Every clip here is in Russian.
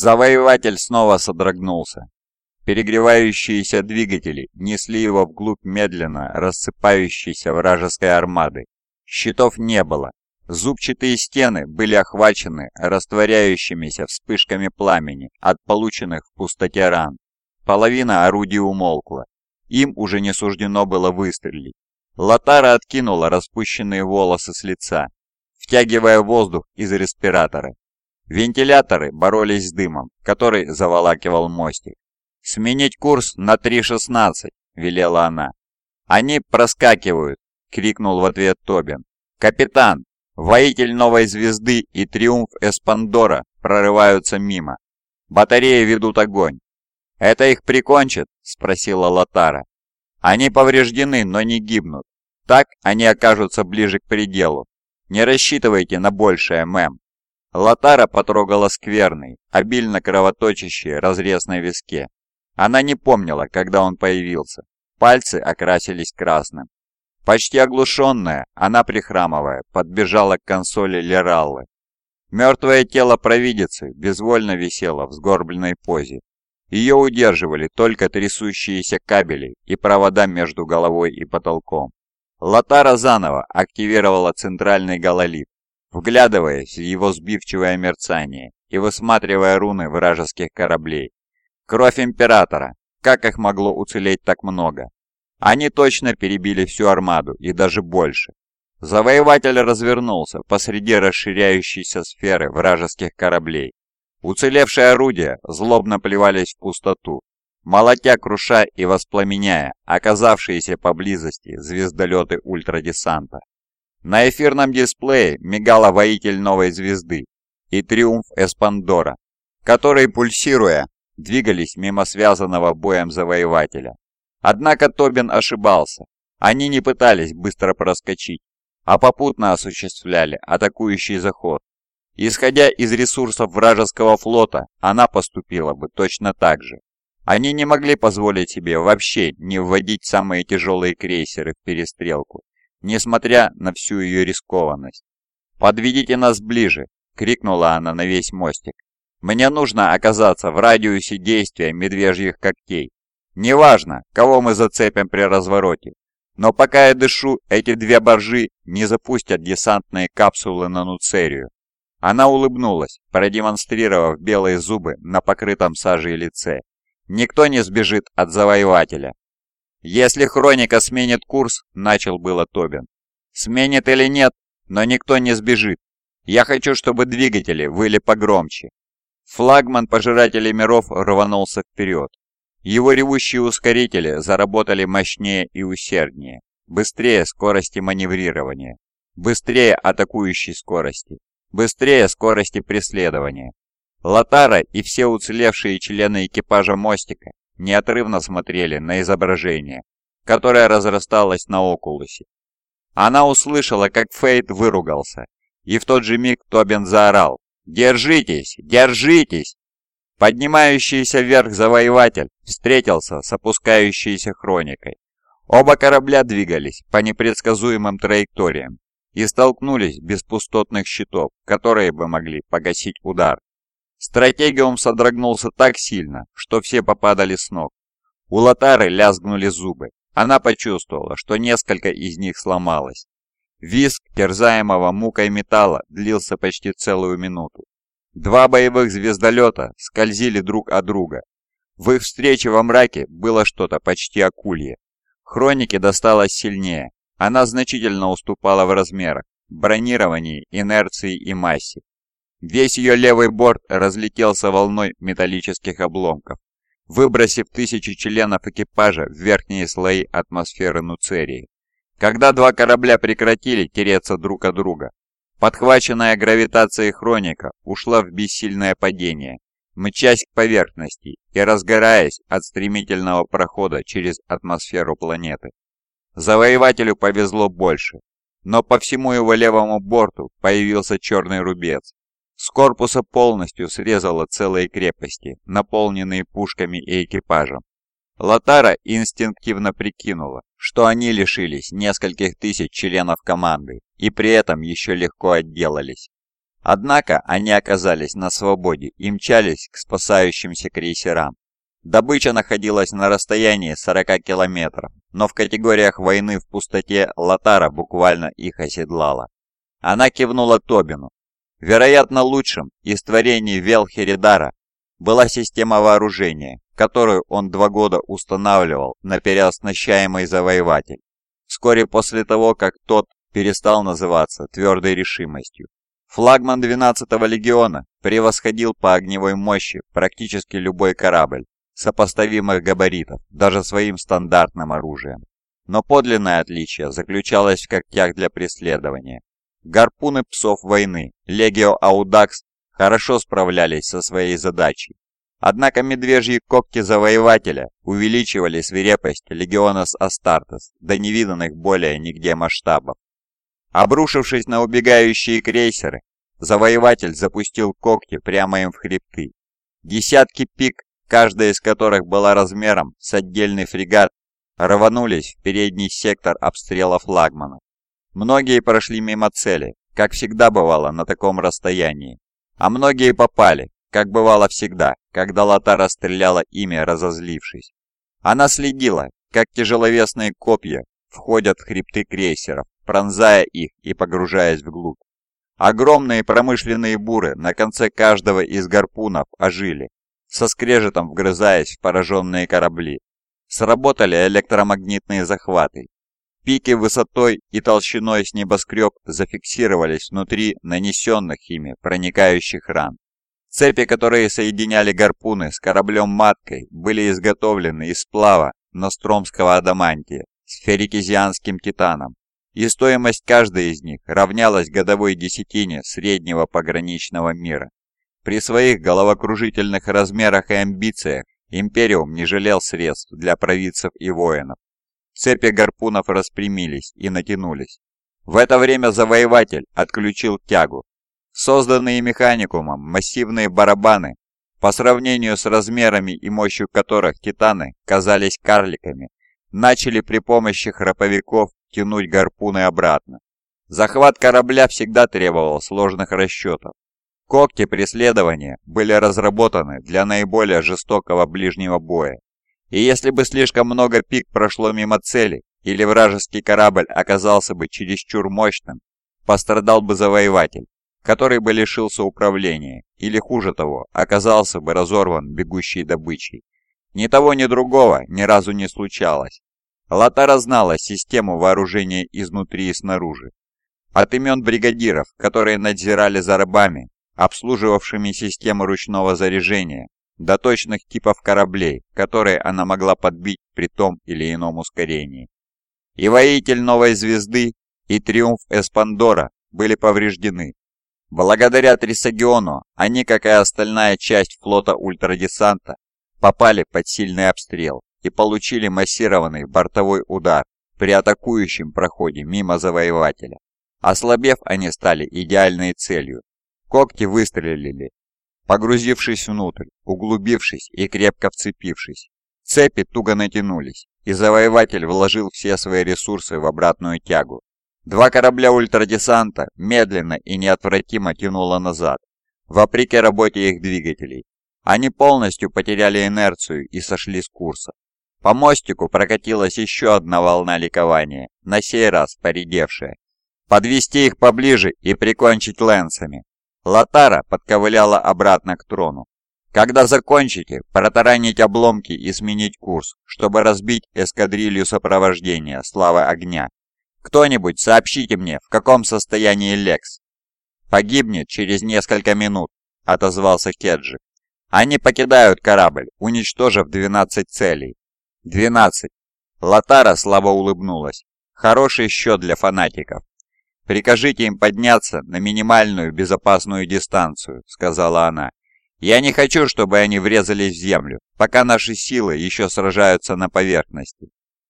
Завоеватель снова содрогнулся. Перегревающиеся двигатели несли его вглубь медленно рассыпающейся вражеской армады. Щитов не было. Зубчатые стены были охвачены растворяющимися вспышками пламени от полученных в пустоте ран. Половина орудий умолкла. Им уже не суждено было выстрелить. Латара откинула распущенные волосы с лица, втягивая воздух из респиратора. Вентиляторы боролись с дымом, который заволакивал мостик. «Сменить курс на 3.16», — велела она. «Они проскакивают», — крикнул в ответ Тобин. «Капитан, воитель новой звезды и триумф Эспандора прорываются мимо. Батареи ведут огонь». «Это их прикончит?» — спросила Латара. «Они повреждены, но не гибнут. Так они окажутся ближе к пределу. Не рассчитывайте на большее, мэм». Латара потрогала скверный, обильно кровоточащий разрез на виске. Она не помнила, когда он появился. Пальцы окрасились красным. Почти оглушенная, она, прихрамывая, подбежала к консоли Лераллы. Мертвое тело провидицы безвольно висело в сгорбленной позе. Ее удерживали только трясущиеся кабели и провода между головой и потолком. Латара заново активировала центральный гололит, вглядываясь в его сбивчивое мерцание и высматривая руны вражеских кораблей. Кровь Императора! Как их могло уцелеть так много? Они точно перебили всю армаду и даже больше. Завоеватель развернулся посреди расширяющейся сферы вражеских кораблей. Уцелевшие орудия злобно плевались в пустоту, молотя, круша и воспламеняя оказавшиеся поблизости звездолеты ультрадесанта. На эфирном дисплее мигала воитель новой звезды и триумф Эспандора, который, пульсируя, двигались мимо связанного боем завоевателя. Однако Тобин ошибался. Они не пытались быстро проскочить, а попутно осуществляли атакующий заход. Исходя из ресурсов вражеского флота, она поступила бы точно так же. Они не могли позволить себе вообще не вводить самые тяжелые крейсеры в перестрелку, несмотря на всю ее рискованность. «Подведите нас ближе!» — крикнула она на весь мостик. Мне нужно оказаться в радиусе действия медвежьих когтей. Неважно, кого мы зацепим при развороте, но пока я дышу, эти две боржи не запустят десантные капсулы на Нуцерию. Она улыбнулась, продемонстрировав белые зубы на покрытом сажей лице. Никто не сбежит от завоевателя. «Если Хроника сменит курс», — начал было Тобин. «Сменит или нет, но никто не сбежит. Я хочу, чтобы двигатели выли погромче, Флагман Пожирателей миров рванулся вперед. Его ревущие ускорители заработали мощнее и усерднее, быстрее скорости маневрирования, быстрее атакующей скорости, быстрее скорости преследования. Латара и все уцелевшие члены экипажа мостика неотрывно смотрели на изображение, которое разрасталось на окулусе. Она услышала, как Фейт выругался, и в тот же миг Тобин заорал «Держитесь! Держитесь!» Поднимающийся вверх завоеватель встретился с опускающейся хроникой. Оба корабля двигались по непредсказуемым траекториям и столкнулись без пустотных щитов, которые бы могли погасить удар. Стратегиум содрогнулся так сильно, что все попадали с ног. У Лотары лязгнули зубы. Она почувствовала, что несколько из них сломалось. Виск терзаемого мукой металла длился почти целую минуту. Два боевых звездолета скользили друг от друга. В их встрече во мраке было что-то почти акулье. Хронике досталось сильнее. Она значительно уступала в размерах, бронировании, инерции и массе. Весь ее левый борт разлетелся волной металлических обломков, выбросив тысячи членов экипажа в верхние слои атмосферы Нуцерии. Когда два корабля прекратили тереться друг от друга, подхваченная гравитацией хроника ушла в бессильное падение, мчась к поверхности и разгораясь от стремительного прохода через атмосферу планеты. Завоевателю повезло больше, но по всему его левому борту появился черный рубец. С корпуса полностью срезало целые крепости, наполненные пушками и экипажем. Латара инстинктивно прикинула, что они лишились нескольких тысяч членов команды и при этом еще легко отделались. Однако они оказались на свободе и мчались к спасающимся крейсерам. Добыча находилась на расстоянии 40 километров, но в категориях войны в пустоте Латара буквально их оседлала. Она кивнула Тобину. Вероятно, лучшим из творений Велхеридара была система вооружения, которую он два года устанавливал на переоснащаемый завоеватель, вскоре после того, как тот перестал называться твердой решимостью. Флагман 12-го легиона превосходил по огневой мощи практически любой корабль сопоставимых габаритов, даже своим стандартным оружием. Но подлинное отличие заключалось в когтях для преследования. Гарпуны псов войны, Легио Аудакс, хорошо справлялись со своей задачей. Однако медвежьи когти завоевателя увеличивали свирепость Легионас Астартес до невиданных более нигде масштабов. Обрушившись на убегающие крейсеры, завоеватель запустил когти прямо им в хребты. Десятки пик, каждая из которых была размером с отдельный фрегат, рванулись в передний сектор обстрела флагмана. Многие прошли мимо цели, как всегда бывало на таком расстоянии, а многие попали, как бывало всегда, когда Латара стреляла ими, разозлившись. Она следила, как тяжеловесные копья входят в хребты крейсеров, пронзая их и погружаясь вглубь. Огромные промышленные буры на конце каждого из гарпунов ожили, со скрежетом вгрызаясь в пораженные корабли. Сработали электромагнитные захваты. Пики высотой и толщиной с небоскреб зафиксировались внутри нанесенных ими проникающих ран. Цепи, которые соединяли гарпуны с кораблем-маткой, были изготовлены из сплава Ностромского адамантия с ферикизианским титаном, и стоимость каждой из них равнялась годовой десятине среднего пограничного мира. При своих головокружительных размерах и амбициях Империум не жалел средств для провидцев и воинов. Цепи гарпунов распрямились и натянулись. В это время завоеватель отключил тягу. Созданные механикумом массивные барабаны, по сравнению с размерами и мощью которых титаны казались карликами, начали при помощи храповиков тянуть гарпуны обратно. Захват корабля всегда требовал сложных расчетов. Когти преследования были разработаны для наиболее жестокого ближнего боя. И если бы слишком много пик прошло мимо цели, или вражеский корабль оказался бы чересчур мощным, пострадал бы завоеватель, который бы лишился управления, или хуже того, оказался бы разорван бегущей добычей. Ни того, ни другого ни разу не случалось. Латара знала систему вооружения изнутри и снаружи. От имен бригадиров, которые надзирали за рабами, обслуживавшими систему ручного заряжения, до точных типов кораблей, которые она могла подбить при том или ином ускорении. И воитель новой звезды, и триумф Эспандора были повреждены. Благодаря Трисагиону они, как и остальная часть флота ультрадесанта, попали под сильный обстрел и получили массированный бортовой удар при атакующем проходе мимо завоевателя. Ослабев, они стали идеальной целью. Когти выстрелили, погрузившись внутрь, углубившись и крепко вцепившись. Цепи туго натянулись, и завоеватель вложил все свои ресурсы в обратную тягу. Два корабля ультрадесанта медленно и неотвратимо тянуло назад, вопреки работе их двигателей. Они полностью потеряли инерцию и сошли с курса. По мостику прокатилась еще одна волна ликования, на сей раз поредевшая. Подвести их поближе и прикончить лэнсами. Латара подковыляла обратно к трону. Когда закончите, протаранить обломки и сменить курс, чтобы разбить эскадрилью сопровождения славы огня. Кто-нибудь сообщите мне, в каком состоянии Лекс. Погибнет через несколько минут, отозвался Кеджи. Они покидают корабль, уничтожив 12 целей. 12. Латара слабо улыбнулась. Хороший счет для фанатиков. «Прикажите им подняться на минимальную безопасную дистанцию», — сказала она. «Я не хочу, чтобы они врезались в землю, пока наши силы еще сражаются на поверхности».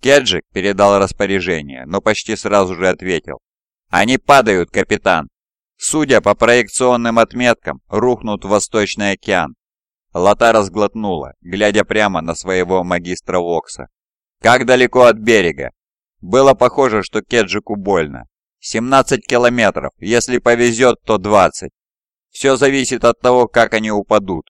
Кеджик передал распоряжение, но почти сразу же ответил. «Они падают, капитан. Судя по проекционным отметкам, рухнут в Восточный океан. Лата разглотнула, глядя прямо на своего магистра Вокса. «Как далеко от берега?» Было похоже, что Кеджику больно. «17 километров, если повезет, то 20. Все зависит от того, как они упадут.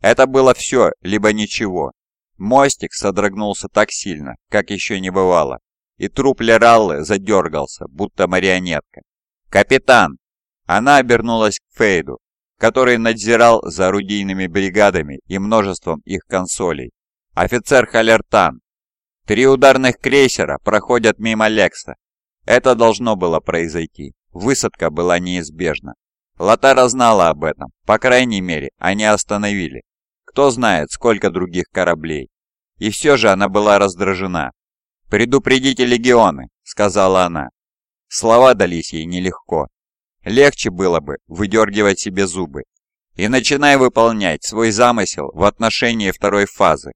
Это было все, либо ничего. Мостик содрогнулся так сильно, как еще не бывало, и труп Лераллы задергался, будто марионетка. «Капитан!» Она обернулась к Фейду, который надзирал за орудийными бригадами и множеством их консолей. «Офицер Халертан! Три ударных крейсера проходят мимо Лекса. Это должно было произойти. Высадка была неизбежна. Латара знала об этом. По крайней мере, они остановили. Кто знает, сколько других кораблей. И все же она была раздражена. «Предупредите легионы», — сказала она. Слова дались ей нелегко. Легче было бы выдергивать себе зубы. И начинай выполнять свой замысел в отношении второй фазы.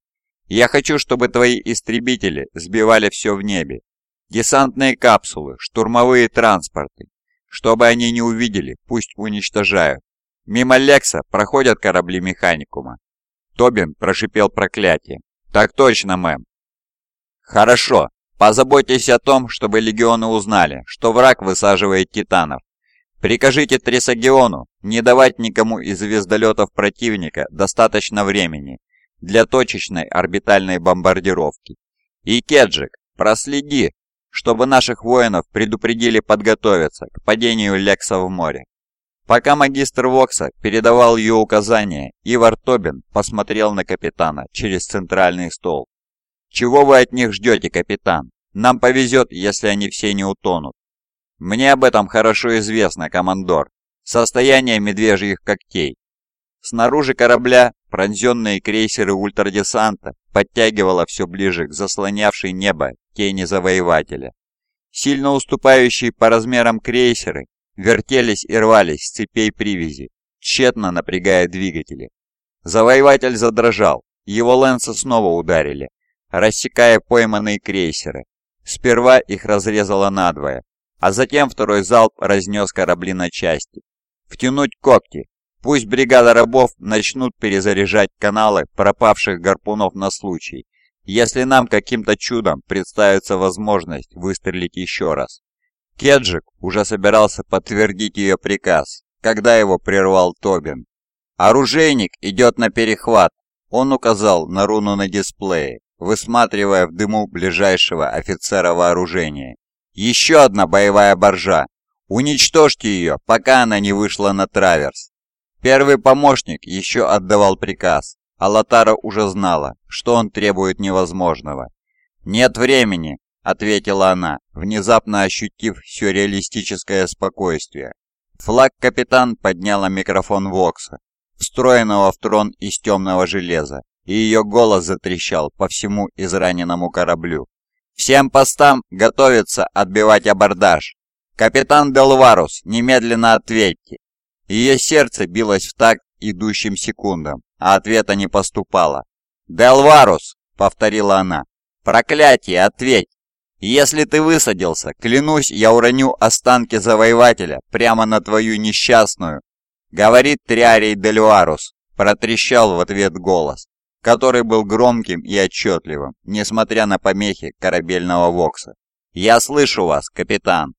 Я хочу, чтобы твои истребители сбивали все в небе. Десантные капсулы, штурмовые транспорты. Чтобы они не увидели, пусть уничтожают. Мимо Лекса проходят корабли механикума. Тобин прошипел проклятие. «Так точно, мэм». «Хорошо. Позаботьтесь о том, чтобы легионы узнали, что враг высаживает титанов. Прикажите Трисагиону не давать никому из звездолетов противника достаточно времени для точечной орбитальной бомбардировки. И Кеджик, проследи, чтобы наших воинов предупредили подготовиться к падению Лекса в море. Пока магистр Вокса передавал ее указания, Ивар Тобин посмотрел на капитана через центральный стол. «Чего вы от них ждете, капитан? Нам повезет, если они все не утонут». «Мне об этом хорошо известно, командор. Состояние медвежьих когтей. Снаружи корабля пронзенные крейсеры ультрадесанта подтягивало все ближе к заслонявшей небо тени завоевателя. Сильно уступающие по размерам крейсеры вертелись и рвались с цепей привязи, тщетно напрягая двигатели. Завоеватель задрожал, его лэнсы снова ударили, рассекая пойманные крейсеры. Сперва их разрезало надвое, а затем второй залп разнес корабли на части. Втянуть когти, пусть бригада рабов начнут перезаряжать каналы пропавших гарпунов на случай, если нам каким-то чудом представится возможность выстрелить еще раз. Кеджик уже собирался подтвердить ее приказ, когда его прервал Тобин. «Оружейник идет на перехват», — он указал на руну на дисплее, высматривая в дыму ближайшего офицера вооружения. «Еще одна боевая боржа. Уничтожьте ее, пока она не вышла на траверс». Первый помощник еще отдавал приказ, а Латара уже знала, что он требует невозможного. «Нет времени», ответила она, внезапно ощутив сюрреалистическое спокойствие. Флаг-капитан подняла микрофон Вокса, встроенного в трон из темного железа, и ее голос затрещал по всему израненному кораблю. «Всем постам готовиться отбивать абордаж! Капитан Делварус, немедленно ответьте!» Ее сердце билось в такт идущим секундам, а ответа не поступало. «Делварус!» — повторила она. «Проклятие, ответь!» Если ты высадился, клянусь, я уроню останки завоевателя прямо на твою несчастную, говорит Триарий Делюарус, протрещал в ответ голос, который был громким и отчетливым, несмотря на помехи корабельного вокса. «Я слышу вас, капитан!»